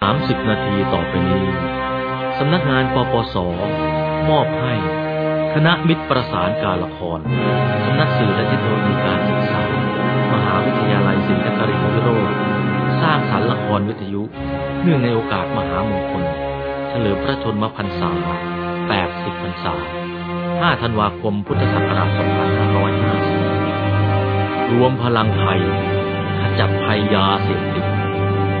30 นาทีต่อไปนี้ สำนักงานปปส มอบให้ คณะมิตรประสานการละคร สำนักสื่อและเทคโนโลยีการศึกษา มหาวิทยาลัยศิลปกรินทร์วิโรธสร้างสรรค์ละครวิทยุ เนื่องในโอกาสมหามงคล เฉลิมพระชนมพรรษา 80 พรรษา 5 ธันวาคม พุทธศักราช 2550 รวมพลังไทย ขจัดภัยยาเสพติด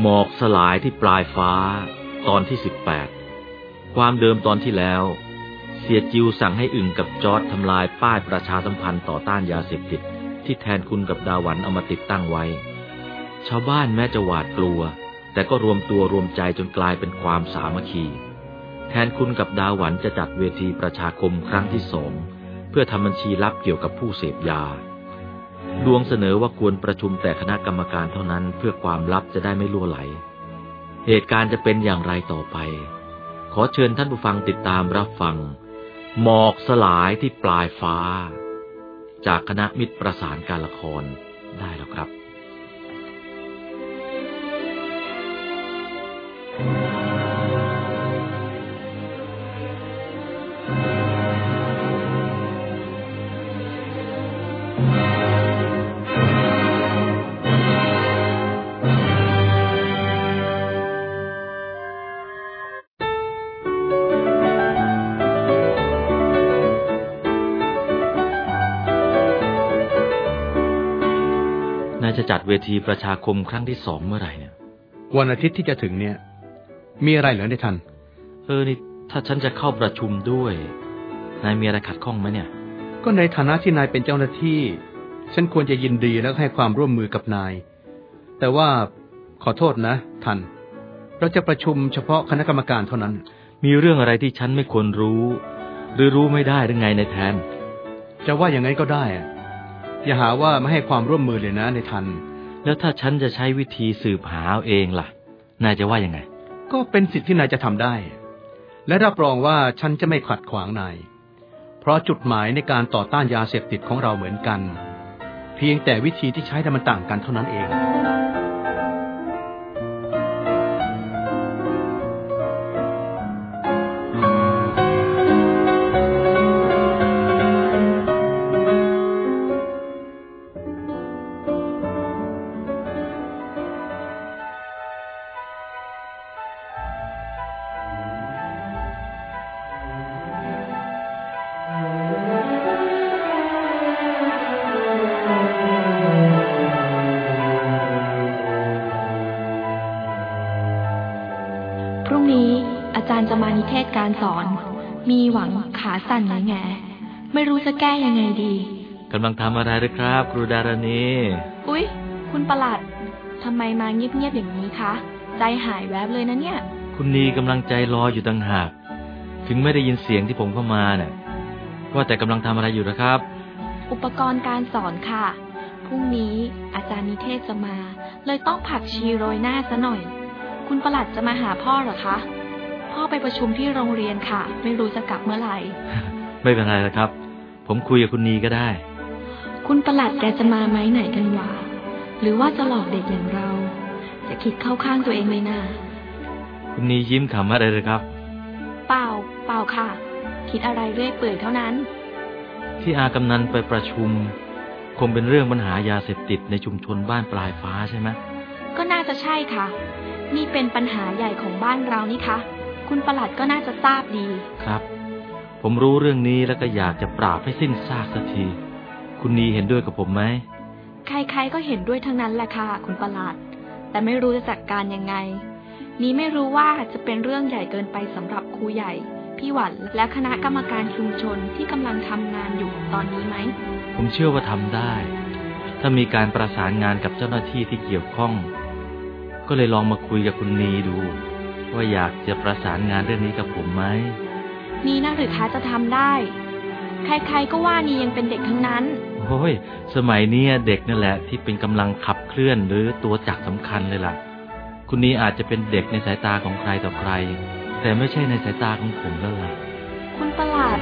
หมอกสลายที่ปลายฟ้า ตอนที่สิบแปดความเดิมตอนที่แล้ว เสียจิวสั่งให้อึ่งกับจอร์ดทำลายป้ายประชาสัมพันธ์ต่อต้านยาเสพติด ที่แทนคุณกับดาวันเอามาติดตั้งไว้ ชาวบ้านแม้จะหวาดกลัว แต่ก็รวมตัวรวมใจจนกลายเป็นความสามัคคี แทนคุณกับดาวันจะจัดเวทีประชาคมครั้งที่สองเพื่อทำบัญชีลับเกี่ยวกับผู้เสพยา ดวงเสนอว่าควรประชุมแต่คณะกรรมการเท่านั้นเพื่อความลับจะได้ไม่ล่วไหล เหตุการณ์จะเป็นอย่างไรต่อไป ขอเชิญท่านผู้ฟังติดตามรับฟัง หมอกสลายที่ปลายฟ้า จากคณะมิตรประสานการละครได้แล้วครับ จะจัดเวทีประชาคมครั้งที่สองเมื่อไหร่เนี่ย วันอาทิตย์ที่จะถึงเนี่ย มีอะไรเหรอในทัน เออนี่ถ้าฉันจะเข้าประชุมด้วย นายมีอะไรขัดข้องไหมเนี่ย ก็ในฐานะที่นายเป็นเจ้าหน้าที่ ฉันควรจะยินดีและให้ความร่วมมือกับนาย แต่ว่าขอโทษนะ ทัน เราจะประชุมเฉพาะคณะกรรมการเท่านั้น มีเรื่องอะไรที่ฉันไม่ควรรู้ หรือรู้ไม่ได้หรือไงในายแทน จะว่าอย่างไงก็ได้ อะอย่าหาว่าไม่ให้ความร่วมมือเลยนะในทัน แล้วถ้าฉันจะใช้วิธีสืบหาเอาเองล่ะ นายจะว่ายังไง ก็เป็นสิทธิ์ที่นายจะทำได้ และรับรองว่าฉันจะไม่ขัดขวางนาย เพราะจุดหมายในการต่อต้านยาเสพติดของเราเหมือนกัน เพียงแต่วิธีที่ใช้มันต่างกันเท่านั้นเอง เทศการสอน มีหวังขาสั่นแง่แง่ไม่รู้จะแก้ยังไงดีกำลังทำอะไรหรือครับ ครูดารณีอุ๊ย คุณประหลัดทำไมมาเงียบๆอย่างนี้คะ ใจหายแวบเลยนะเนี่ย คุณนีกำลังใจรออยู่ต่างหาก ถึงไม่ได้ยินเสียงที่ผมเข้ามาเนี่ยว่าแต่กำลังทำอะไรอยู่นะครับ อุปกรณ์การสอนค่ะ พรุ่งนี้อาจารย์นิเทศจะมา เลยต้องผักชีโรยหน้าซะหน่อย คุณประหลัดจะมาหาพ่อเหรอคะ พ่อไปประชุมที่โรงเรียนค่ะ ไม่รู้จะกลับเมื่อไหร่ ไม่เป็นไรแล้วครับ ผมคุยกับคุณนีก็ได้ คุณประหลัดแกจะมาไหมไหนกันวะหรือว่าจะหลอกเด็กอย่างเรา จะคิดเข้าข้างตัวเองเลยนะคุณนียิ้มขำอะไรเลยครับ เปล่า เปล่าค่ะ คิดอะไรเรื่อยเปื่อยเท่านั้น ที่อากำนันไปประชุม คงเป็นเรื่องปัญหายาเสพติดในชุมชนบ้านปลายฟ้าใช่ไหมก็น่าจะใช่ค่ะ นี่เป็นปัญหาใหญ่ของบ้านเรานี่คะ คุณประหลัดก็น่าจะทราบดี ครับ ผมรู้เรื่องนี้แล้วก็อยากจะปราบให้สิ้นซากสักที คุณนีเห็นด้วยกับผมไหม ใครๆก็เห็นด้วยทั้งนั้นแหละค่ะ คุณประหลัด แต่ไม่รู้จะจัดการยังไง นี้ไม่รู้ว่าจะเป็นเรื่องใหญ่เกินไปสำหรับครูใหญ่ พี่หวันและคณะกรรมการชุมชนที่กำลังทำงานอยู่ตอนนี้ไหม ผมเชื่อว่าทำได้ ถ้ามีการประสานงานกับเจ้าหน้าที่ที่เกี่ยวข้อง ก็เลยลองมาคุยกับคุณนีดู ว่าอยากจะประสานงานเรื่องนี้กับผมไหมนี่นะหรือคะจะทำได้ ใครๆก็ว่านี่ยังเป็นเด็กทั้งนั้นโอ้ยสมัยเนี้ยเด็กนั่นแหละ ที่เป็นกำลังขับเคลื่อนหรือตัวจักรสำคัญเลยล่ะ คุณนี้อาจจะเป็นเด็กในสายตาของใครต่อใคร แต่ไม่ใช่ในสายตาของผมแล้วล่ะ คุณประหลัด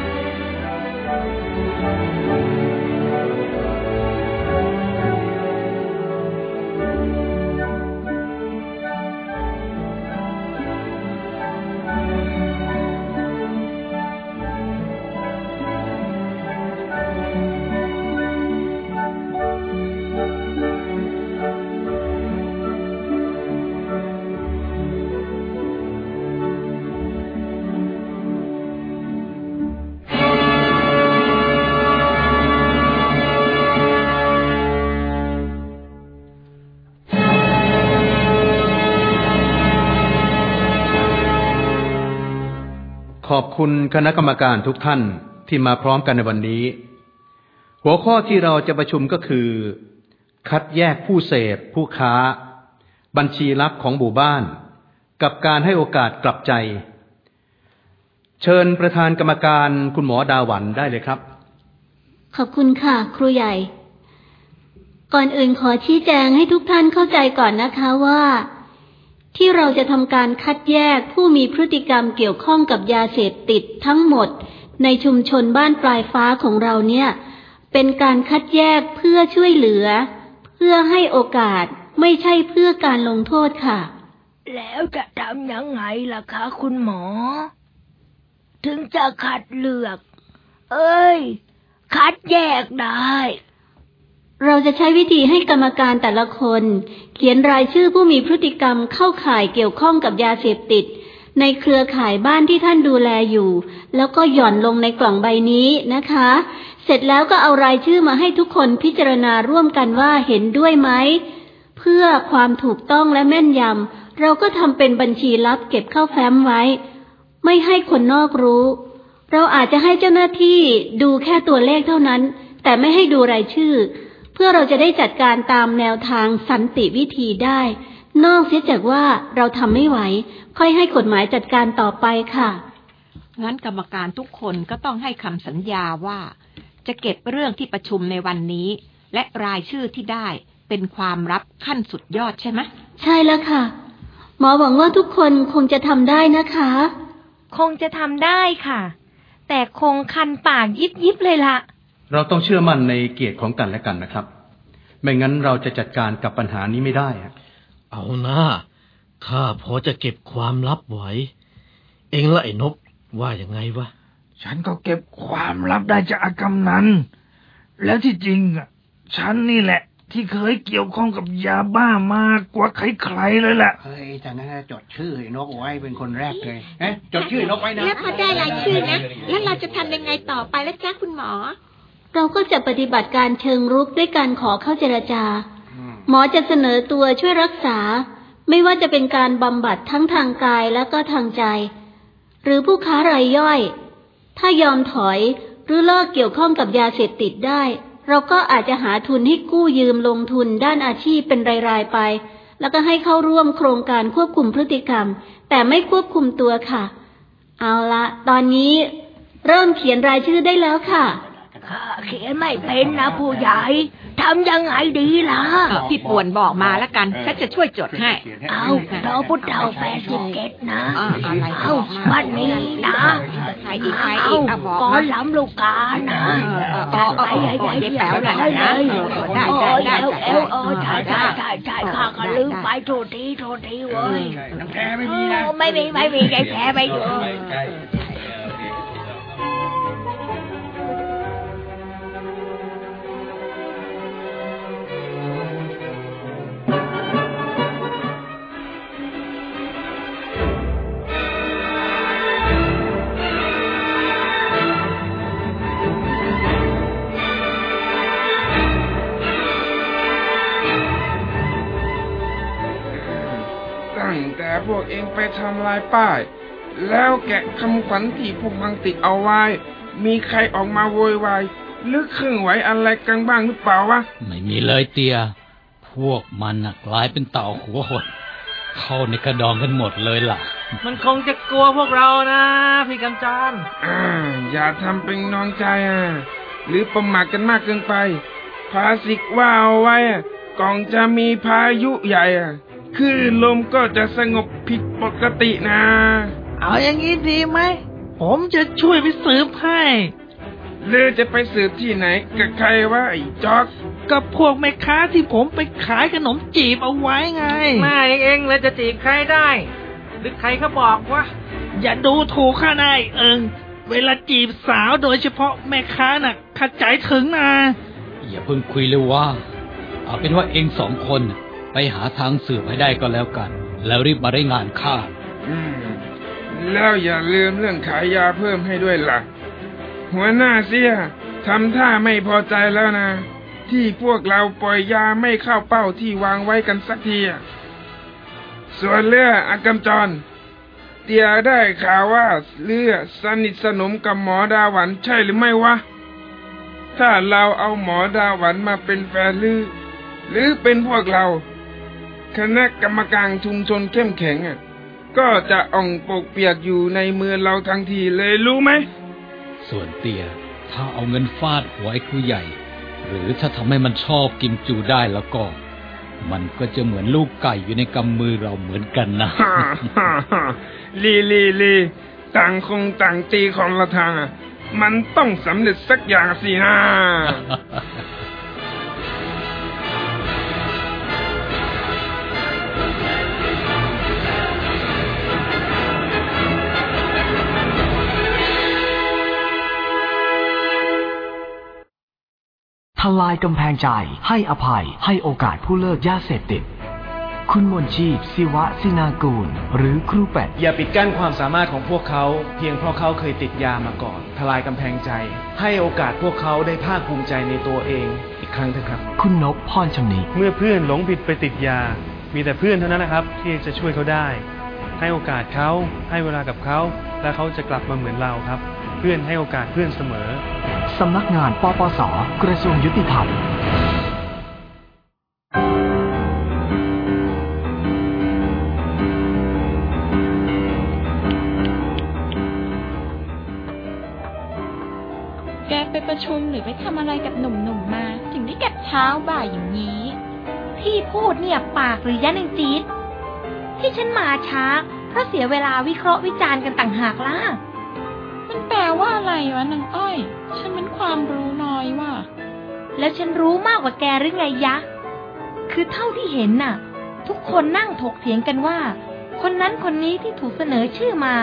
คุณคณะกรรมการทุกท่านที่มาพร้อมกันในวันนี้ หัวข้อที่เราจะประชุมก็คือ คัดแยกผู้เสพ ผู้ค้า บัญชีลับของหมู่บ้าน กับการให้โอกาสกลับใจ เชิญประธานกรรมการคุณหมอดาวันได้เลยครับ ขอบคุณค่ะ ครูใหญ่ ก่อนอื่นขอชี้แจงให้ทุกท่านเข้าใจก่อนนะคะว่า ที่เราจะทำการคัดแยกผู้มีพฤติกรรมเกี่ยวข้องกับยาเสพติดทั้งหมด ในชุมชนบ้านปลายฟ้าของเราเนี่ย เป็นการคัดแยกเพื่อช่วยเหลือ เพื่อให้โอกาสไม่ใช่เพื่อการลงโทษค่ะ แล้วจะทำยังไงล่ะคะคุณหมอ ถึงจะคัดเลือก เอ้ย คัดแยกได้ เราจะใช้วิธีให้กรรมการแต่ละคน เขียนรายชื่อผู้มีพฤติกรรมเข้าข่ายเกี่ยวข้องกับยาเสพติด ในเครือข่ายบ้านที่ท่านดูแลอยู่ แล้วก็หย่อนลงในกล่องใบนี้นะคะ เสร็จแล้วก็เอารายชื่อมาให้ทุกคนพิจารณาร่วมกันว่าเห็นด้วยไหมเพื่อความถูกต้องและแม่นยำเราก็ทำเป็นบัญชีลับเก็บเข้าแฟ้มไว้ ไม่ให้คนนอกรู้ เราอาจจะให้เจ้าหน้าที่ดูแค่ตัวเลขเท่านั้น แต่ไม่ให้ดูรายชื่อ เพื่อเราจะได้จัดการตามแนวทางสันติวิธีได้ นอกเสียจากว่าเราทำไม่ไหว ค่อยให้กฎหมายจัดการต่อไปค่ะ งั้นกรรมการทุกคนก็ต้องให้คำสัญญาว่า จะเก็บเรื่องที่ประชุมในวันนี้ และรายชื่อที่ได้เป็นความลับขั้นสุดยอดใช่ไหมใช่แล้วค่ะ หมอหวังว่าทุกคนคงจะทำได้นะคะ คงจะทำได้ค่ะ แต่คงคันปากยิบยิบเลยล่ะ เราต้องเชื่อมั่นในเกียรติของกันและกันนะครับ ไม่งั้นเราจะจัดการกับปัญหานี้ไม่ได้อะเอาหน้าข้าพอจะเก็บความลับไว้ เองละไอ้นบว่ายังไงวะ ฉันก็เก็บความลับได้จากอากำนันแล้วที่จริงอะ ฉันนี่แหละ ที่เคยเกี่ยวข้องกับยาบ้ามากกว่าใครๆเลยแหละ เฮ้ยจากนั้นจดชื่อไอ้นกเอาไว้เป็นคนแรกเลยเอ๊ะจดชื่อไอ้นกไว้นะ แล้วพอได้รายชื่อนะ แล้วเราจะทำยังไงต่อไปแล้วจ้าคุณหมอ เราก็จะปฏิบัติการเชิงรุกด้วยการขอเข้าเจรจา หมอจะเสนอตัวช่วยรักษา ไม่ว่าจะเป็นการบำบัดทั้งทางกายและก็ทางใจ หรือผู้ค้ารายย่อย ถ้ายอมถอยหรือเลิกเกี่ยวข้องกับยาเสพติดได้ เราก็อาจจะหาทุนให้กู้ยืมลงทุนด้านอาชีพเป็นรายๆไป แล้วก็ให้เข้าร่วมโครงการควบคุมพฤติกรรม แต่ไม่ควบคุมตัวค่ะ เอาละตอนนี้ เริ่มเขียนรายชื่อได้แล้วค่ะ ข้าเขียนไม่เป็นนะผู้ใหญ่ทำยังไงดีล่ะเออพี่ป่วนบอกมาแล้วกันฉันจะช่วยจดให้ เอาดอพุทธเท่าแปดสิบเจ็ดนะอ่าอะไรเอาวันนี้นะใครอีกใครอีกอะบอกก่อมานล้ำลูกกานะเออเออเออไปใหญ่ใหญ่เดี๋ยวแป๋วหน่อยนะเลยเออได้ได้ได้เออได้เออเออใช่ใช่ใช่ใช่ข้าก็ลืมไปโทษทีโทษทีเว้ยน้ำแท้ไม่มีนะโอ้ไม่มีไม่มีใจแพ้ไปอยู่ พวกเองไปทำลายป้าย แล้วแกะคำขวัญที่พวกมังติดเอาไว้ มีใครออกมาโวยวายหรือเคลื่อนไหวอะไรกันบ้างหรือเปล่าวะ ไม่มีเลยเตีย พวกมันน่ะกลายเป็นเต่าหัวหด เข้าในกระดองกันหมดเลยล่ะ มันคงจะกลัวพวกเรานะพี่กำจรอ่าอย่าทำเป็นนอนใจอะ หรือประมาทกันมากเกินไป ภาษิกว่าเอาไว้อะก่อนจะมีพายุใหญ่อะ คลื่นลมก็จะสงบผิดปกตินะ เอาอย่างนี้ดีไหม ผมจะช่วยไปสืบให้ หรือจะไปสืบที่ไหนกับใครวะไอ้จอกกับพวกแม่ค้าที่ผมไปขายขนมจีบเอาไว้ไงแม่เองเองเลยจะจีบใครได้ หรือใครเขาบอกว่า อย่าดูถูกข้านายเอิง เวลาจีบสาวโดยเฉพาะแม่ค้าน่ะข้าใจถึงนะอย่าเพิ่งคุยเลยว่า เอาเป็นว่าเองสองคน ไปหาทางสืบให้ได้ก็แล้วกัน แล้วรีบมาได้งานข้าอืม แล้วอย่าลืมเรื่องขายยาเพิ่มให้ด้วยล่ะ หัวหน้าเสียทำท่าไม่พอใจแล้วนะ ที่พวกเราปล่อยยาไม่เข้าเป้าที่วางไว้กันสักทีส่วนเรืออากำจร เตียได้ข่าวว่าเรือสนิทสนมกับหมอดาหวันใช่หรือไม่วะ ถ้าเราเอาหมอดาหวันมาเป็นแฟนหรือ หรือเป็นพวกเรา คณะกรรมการชุมชนเข้มแข็งอะ ก็จะอ่องปกเปียกอยู่ในมือเราทันทีเลยรู้ไหม ส่วนเตีย ถ้าเอาเงินฟาดหัวไอ้ครูใหญ่ หรือถ้าทำให้มันชอบกิมจูได้แล้วก็ มันก็จะเหมือนลูกไก่อยู่ในกำมือเราเหมือนกันนะฮ่าฮ่าฮ่าลีลีลีต่างคงต่างตีของละทางอะ มันต้องสำเร็จสักอย่างสินะ ลายกำแพงใจ ให้อภัย ให้โอกาสผู้เลิกยาเสพติด คุณมนชีพศิวะสินากูล หรือครูเป็ดอย่าปิดกั้นความสามารถของพวกเขา เพียงเพราะเขาเคยติดยามาก่อน ทลายกำแพงใจ ให้โอกาสพวกเขาได้ภาคภูมิใจในตัวเอง อีกครั้งเถอะครับ คุณนพพรชำนิเมื่อเพื่อนหลงผิดไปติดยา มีแต่เพื่อนเท่านั้นนะครับ ที่จะช่วยเขาได้ ให้โอกาสเขาให้เวลากับเขา และเขาจะกลับมาเหมือนเราครับ เพื่อนให้โอกาสเพื่อนเสมอ สำนักงานปปส กระทรวงยุติธรรมแกไปประชุมหรือไปทำอะไรกับหนุ่มๆมา ถึงได้กัดเช้าบ่ายอย่างนี้ที่พูดเนี่ยปากหรือยะนางจี๊ดที่ฉันมาช้า เพราะเสียเวลาวิเคราะห์วิจารณ์กันต่างหากล่ะ มันแปลว่าอะไรวะนางอ้อย ฉันมันความรู้น้อยว่ะ แล้วฉันรู้มากกว่าแกหรือไงยะ คือเท่าที่เห็นน่ะ ทุกคนนั่งถกเถียงกันว่า คนนั้นคนนี้ที่ถูกเสนอชื่อมา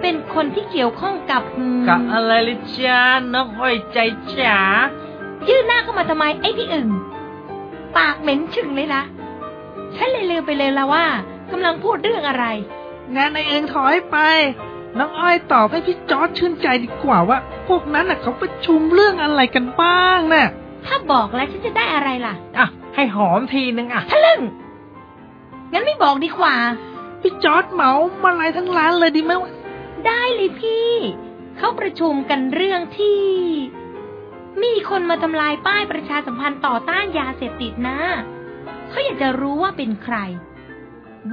เป็นคนที่เกี่ยวข้องกับอืมกับอะไรลิจ้าน้องอ้อยใจจ๋ายื่นหน้าเข้ามาทำไมไอ้พี่อึ่งปากเหม็นชึงเลยนะฉันเลยลืมไปเลยละว่ากำลังพูดเรื่องอะไร งั้นไอเองถอยไป น้องอ้อยตอบให้พี่จอร์ดชื่นใจดีกว่าว่า พวกนั้นน่ะเขาประชุมเรื่องอะไรกันบ้างน่ะถ้าบอกแล้วฉันจะได้อะไรล่ะ อะ ให้หอมทีนึงอะทะลึ่งงั้นไม่บอกดีกว่า พี่จอร์ดเหมามาลายทั้งร้านเลยดีไหมวะได้เลยพี่ เขาประชุมกันเรื่องที่ มีคนมาทำลายป้ายประชาสัมพันธ์ต่อต้านยาเสพติดนะ เขาอยากจะรู้ว่าเป็นใคร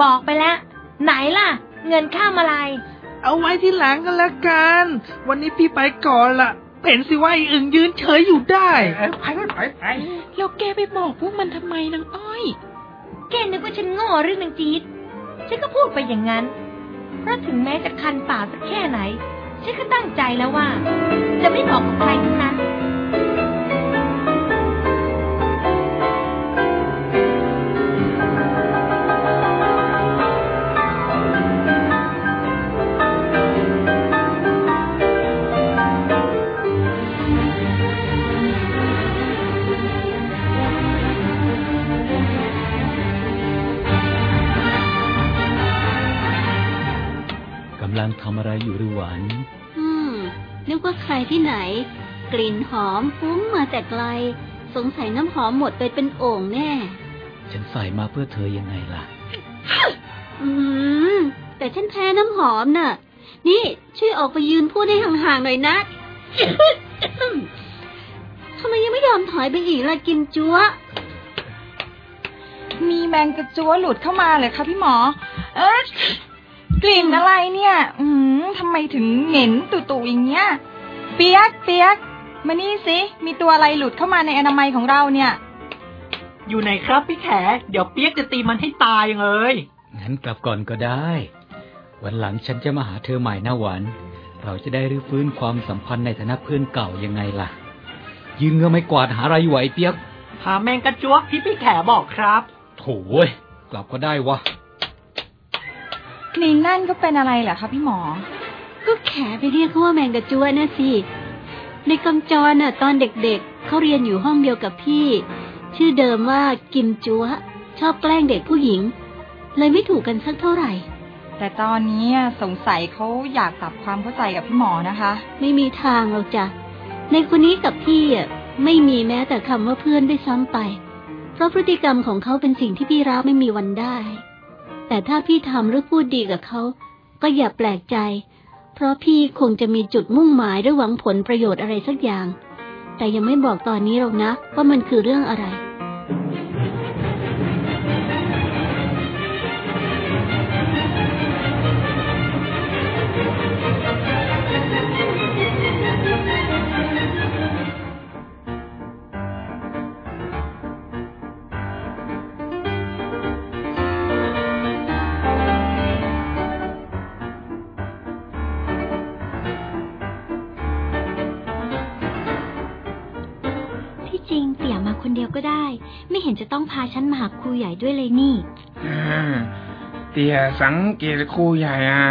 บอกไปแล้ว ไหนล่ะ เงินค่ามาลาย เอาไว้ที่หลังกันละกัน วันนี้พี่ไปก่อนละเห็นสิว่าไอ้อึ่งยืนเฉยอยู่ได้ไปไปไปแล้วแกไปบอกพวกมันทำไมนางอ้อย แกนึกว่าฉันโง่หรือนางจี๊ดฉันก็พูดไปอย่างนั้น เพราะถึงแม้จะคันปากสักแค่ไหน ฉันก็ตั้งใจแล้วว่า จะไม่บอกกับใครทั้งนั้น นึกว่าใครที่ไหน กลิ่นหอมฟุ้งมาแต่ไกล สงสัยน้ำหอมหมดไปเป็นโอ่งแน่ ฉันใส่มาเพื่อเธอยังไงล่ะ อืม แต่ฉันแพ้น้ำหอมน่ะ นี่ช่วยออกไปยืนพูดให้ห่างๆหน่อยนะทำไมยังไม่ยอมถอยไปอีกล่ะกิมจัวมีแมงกระจัวหลุดเข้ามาเลยค่ะพี่หมอ เอ๊ะกลิ่นอะไรเนี่ย อืมทำไมถึงเหม็นตุ่ๆอย่างเงี้ย เปียกเปียกมานี่สิมีตัวอะไรหลุดเข้ามาในอนามัยของเราเนี่ย อยู่ไหนครับพี่แข เดี๋ยวเปียกจะตีมันให้ตายเลย งั้นกลับก่อนก็ได้ วันหลังฉันจะมาหาเธอใหม่นะหวานเราจะได้รื้อฟื้นความสัมพันธ์ในฐานะเพื่อนเก่ายังไงล่ะ ยืนเงื้อไม่กวาดหาอะไรไหวเปียก หาแมงกระจัวที่พี่แขบอกครับโถ่เว้ยกลับก็ได้วะกลิ่นนั่นก็เป็นอะไรเหรอคะพี่หมอ ก็แขไปเรียกเขาว่าแมงกะจัวนะสิ ในกำจรน่ะ ตอนเด็กๆ เขาเรียนอยู่ห้องเดียวกับพี่ ชื่อเดิมว่ากิมจัวชอบแกล้งเด็กผู้หญิง เลยไม่ถูกกันสักเท่าไหร่ แต่ตอนนี้สงสัยเขาอยากปรับความเข้าใจกับพี่หมอนะคะ ไม่มีทางหรอกจ้ะ ในคนนี้กับพี่อะไม่มีแม้แต่คำว่าเพื่อนด้วยซ้ำไป เพราะพฤติกรรมของเขาเป็นสิ่งที่พี่รับไม่มีวันได้ แต่ถ้าพี่ทำหรือพูดดีกับเขา ก็อย่าแปลกใจ เพราะพี่คงจะมีจุดมุ่งหมายหรือหวังผลประโยชน์อะไรสักอย่าง แต่ยังไม่บอกตอนนี้หรอกนะว่ามันคือเรื่องอะไร ห็นจะต้องพาฉันมาหาครูใหญ่ด้วยเลยนี่อ่าเตี่ยสังเกตครูใหญ่อะ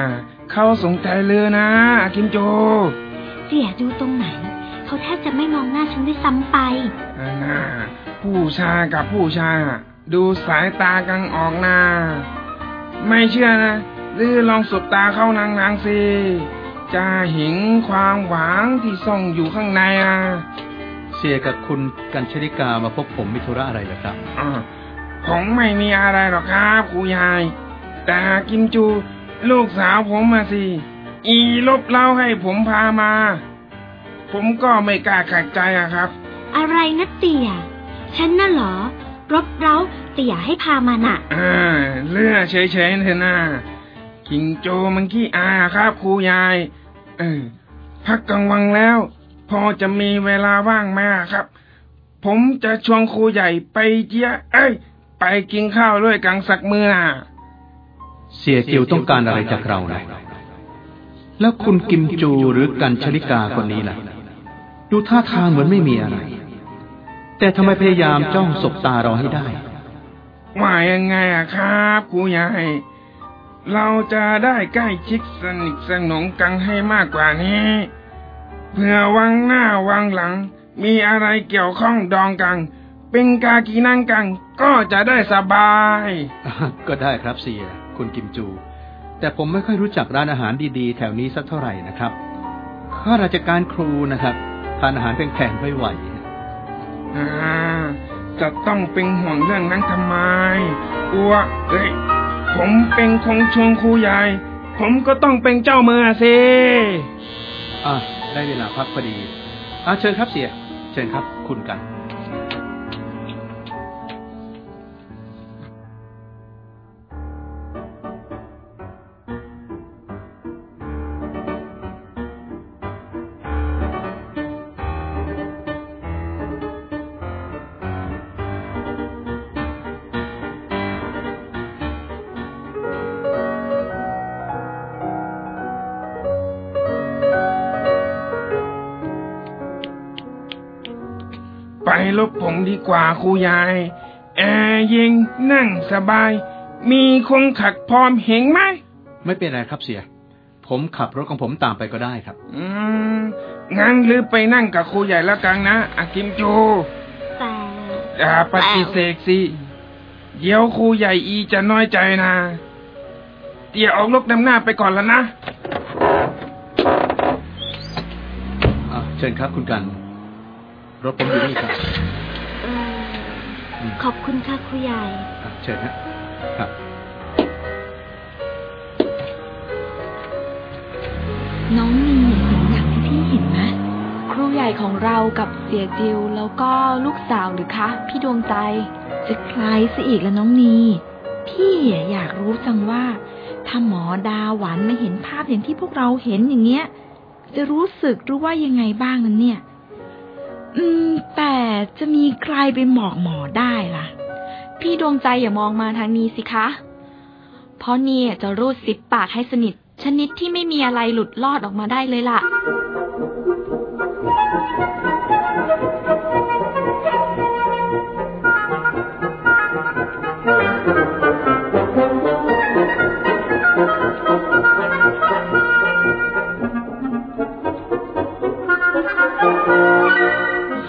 เข้าสงใจเลยนะอากิมโจ เตี่ยดูตรงไหน เขาแทบจะไม่มองหน้าฉันด้วยซ้ำไปอ่าน่าผู้ชายกับผู้ชายอะดูสายตากันออกนะไม่เชื่อนะหรือลองสบตาเข้านางนางๆสิจะเห็นความหวังที่ซ่องอยู่ข้างในอะ เสียกับคุณกัญชริกามาพบผมมิธุระอะไรเหรอครับอ่าผมไม่มีอะไรหรอกครับครูยาย แต่กิมจู ลูกสาวผมมาสิ อีลบเล่าให้ผมพามา ผมก็ไม่กล้าขัดใจอะครับ อะไรนะเตี่ย ฉันน่ะเหรอ รบเร้าเตี่ยให้พามาน่ะอ่าเลือเฉยๆเถอะนะกิงโจมันขี้อายอะครับครูยาย เออพักกลางวันแล้ว พอจะมีเวลาว่างไหมอะครับ ผมจะชวนครูใหญ่ไปเจียเอ้ย ไปกินข้าวด้วยกันสักมื้อน่ะเสียจิวต้องการอะไรจากเรานะแล้วคุณกิมจูหรือกันชลิกาคนนี้ล่ะ ดูท่าทางเหมือนไม่มีอะไร แต่ทำไมพยายามจ้องสบตาเราให้ได้ว่ายังไงอะครับครูใหญ่ เราจะได้ใกล้ชิดสนิทสนมกันให้มากกว่านี้ เพื่อวังหน้าวังหลัง มีอะไรเกี่ยวข้องดองกันเป็นกากีนั่งกันก็จะได้สบาย ก็ได้ครับเสีย คุณกิมจู แต่ผมไม่ค่อยรู้จักร้านอาหารดีๆ แถวนี้สักเท่าไหร่นะครับข้าราชการครูนะครับทานอาหารแพงๆไม่ไหวอ่าจะต้องเป็นห่วงเรื่องนั้นทำไมอัวเอ้ยผมเป็นคงชวงครูใหญ่ ผมก็ต้องเป็นเจ้าเมืองสิอะ ได้เวลาพักพอดีอาเชิญครับเสีย เชิญครับคุณกัน ลบผมดีกว่าครูใหญ่แอร์เย็นนั่งสบาย มีคงขัดพร้อมเห็นไหม ไม่เป็นไรครับเสีย ผมขับรถของผมตามไปก็ได้ครับ อืม งั้นหรือไปนั่งกับครูใหญ่แล้วกันนะอากิมจูแต่อย่าปฏิเสธสิ เดี๋ยวครูใหญ่อีจะน้อยใจนะเตี่ยออกลูกนำหน้าไปก่อนแล้วนะอะเชิญครับคุณกัน รถผมอยู่นี่ครับเอ่อ ขอบคุณค่ะครูใหญ่อะเชิญฮะครับน้องมีเห็นอย่างที่พี่เห็นไหมครูใหญ่ของเรากับเสียจิวแล้วก็ลูกสาวหรือคะ พี่ดวงใจ จะคล้ายซะอีกแล้วน้องนีพี่อยากรู้จังว่า ถ้าหมอดาหวานไม่เห็นภาพอย่างที่พวกเราเห็นอย่างเงี้ย จะรู้สึกหรือว่ายังไงบ้างนั้นเนี่ย อืม แต่จะมีใครไปหมอกหมอได้ล่ะ พี่ดวงใจอย่ามองมาทางนี้สิคะ เพราะนี่จะรูดซิปปากให้สนิท ชนิดที่ไม่มีอะไรหลุดลอดออกมาได้เลยล่ะ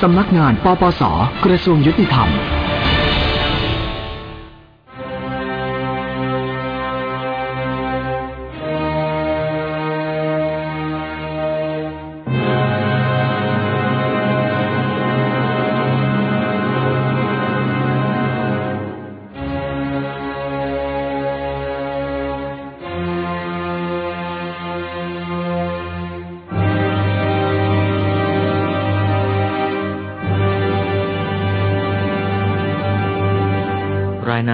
สำนักงานปปส กระทรวงยุติธรรม